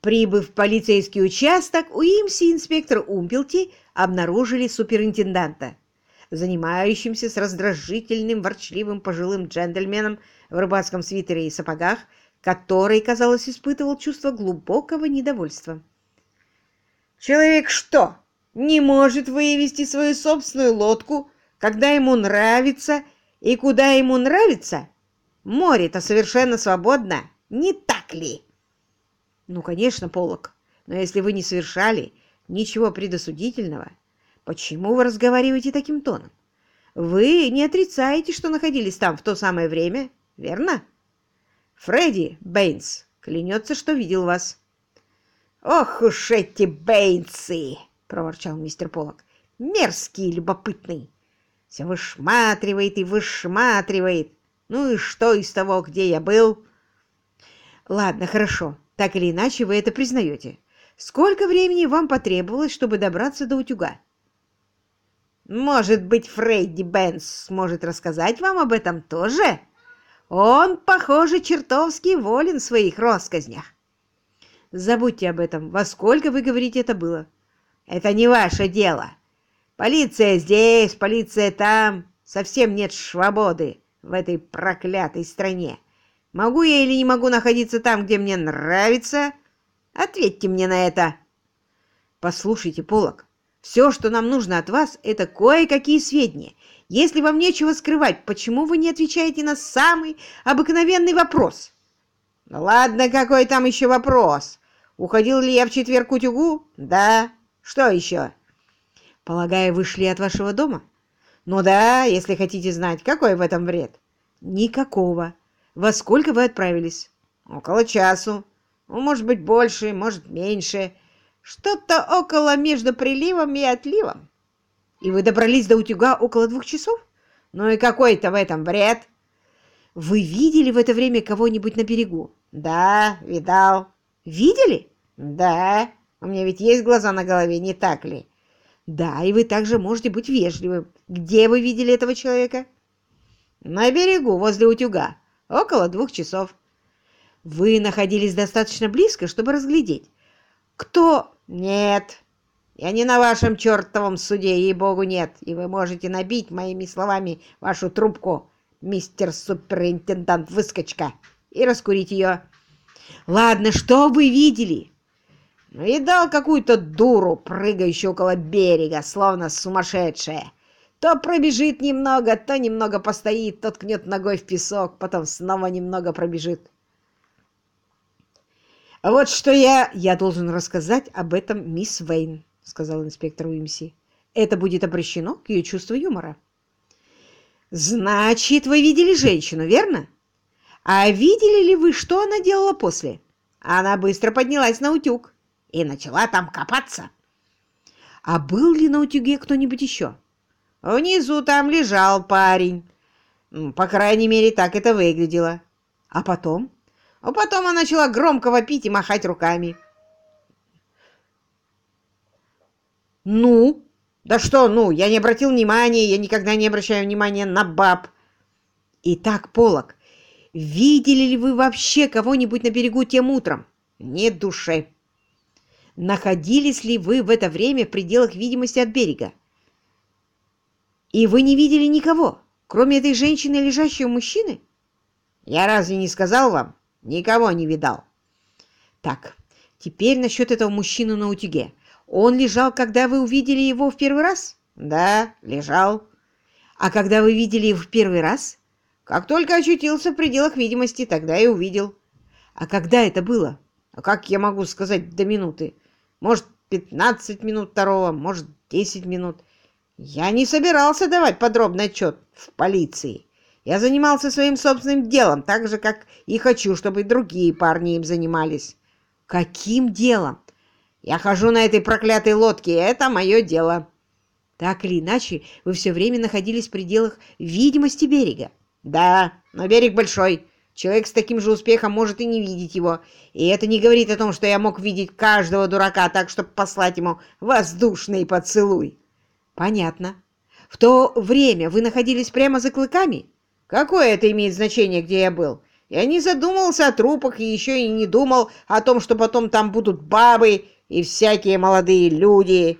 Прибыв в полицейский участок, Уимси и инспектор Умпелти обнаружили суперинтенданта, занимающимся с раздражительным, ворчливым пожилым джентльменом в рыбацком свитере и сапогах, который, казалось, испытывал чувство глубокого недовольства. «Человек что, не может вывести свою собственную лодку, когда ему нравится и куда ему нравится? Море-то совершенно свободно, не так ли?» Ну, конечно, Полок, но если вы не совершали ничего предосудительного, почему вы разговариваете таким тоном? Вы не отрицаете, что находились там в то самое время, верно? Фредди Бэйнс клянется, что видел вас. «Ох уж эти Бэйнсы!» — проворчал мистер Полок. «Мерзкий любопытный. Все вышматривает и вышматривает. Ну и что из того, где я был?» «Ладно, хорошо. Так или иначе, вы это признаете. Сколько времени вам потребовалось, чтобы добраться до утюга? Может быть, Фредди Бенс сможет рассказать вам об этом тоже? Он, похоже, чертовски волен в своих россказнях. Забудьте об этом. Во сколько, вы говорите, это было? Это не ваше дело. Полиция здесь, полиция там. Совсем нет свободы в этой проклятой стране. Могу я или не могу находиться там, где мне нравится? Ответьте мне на это. Послушайте, Полок, все, что нам нужно от вас, это кое-какие сведения. Если вам нечего скрывать, почему вы не отвечаете на самый обыкновенный вопрос? Ну ладно, какой там еще вопрос? Уходил ли я в четверг к утюгу? Да. Что еще? Полагаю, вы шли от вашего дома? Ну да, если хотите знать, какой в этом вред? Никакого. Во сколько вы отправились? Около часу. Ну, может быть, больше, может, меньше. Что-то около между приливом и отливом. И вы добрались до утюга около двух часов? Ну и какой-то в этом бред. Вы видели в это время кого-нибудь на берегу? Да, видал. Видели? Да. У меня ведь есть глаза на голове, не так ли? Да, и вы также можете быть вежливым. Где вы видели этого человека? На берегу, возле утюга. Около двух часов. Вы находились достаточно близко, чтобы разглядеть. Кто? Нет. Я не на вашем чертовом суде, ей-богу, нет. И вы можете набить моими словами вашу трубку, мистер суперинтендант-выскочка, и раскурить ее. Ладно, что вы видели? Видал какую-то дуру, прыгающую около берега, словно сумасшедшая. То пробежит немного, то немного постоит, то ткнет ногой в песок, потом снова немного пробежит. «Вот что я... Я должен рассказать об этом мисс Вейн», — сказал инспектор Уимси. «Это будет обращено к ее чувству юмора». «Значит, вы видели женщину, верно? А видели ли вы, что она делала после?» Она быстро поднялась на утюг и начала там копаться. «А был ли на утюге кто-нибудь еще?» Внизу там лежал парень. По крайней мере, так это выглядело. А потом? А потом она начала громко вопить и махать руками. «Ну? Да что «ну»? Я не обратил внимания, я никогда не обращаю внимания на баб». «Итак, Полок, видели ли вы вообще кого-нибудь на берегу тем утром?» «Нет души». «Находились ли вы в это время в пределах видимости от берега?» И вы не видели никого, кроме этой женщины и лежащего мужчины? Я разве не сказал вам? Никого не видал. Так, теперь насчет этого мужчины на утюге. Он лежал, когда вы увидели его в первый раз? Да, лежал. А когда вы видели его в первый раз? Как только очутился в пределах видимости, тогда и увидел. А когда это было? А как я могу сказать до минуты? Может, 15 минут второго, может, 10 минут. Я не собирался давать подробный отчет в полиции. Я занимался своим собственным делом, так же, как и хочу, чтобы другие парни им занимались. Каким делом? Я хожу на этой проклятой лодке, и это мое дело. Так или иначе, вы все время находились в пределах видимости берега. Да, но берег большой. Человек с таким же успехом может и не видеть его. И это не говорит о том, что я мог видеть каждого дурака так, чтобы послать ему воздушный поцелуй. Понятно. В то время вы находились прямо за клыками? Какое это имеет значение, где я был? Я не задумывался о трупах и еще и не думал о том, что потом там будут бабы и всякие молодые люди.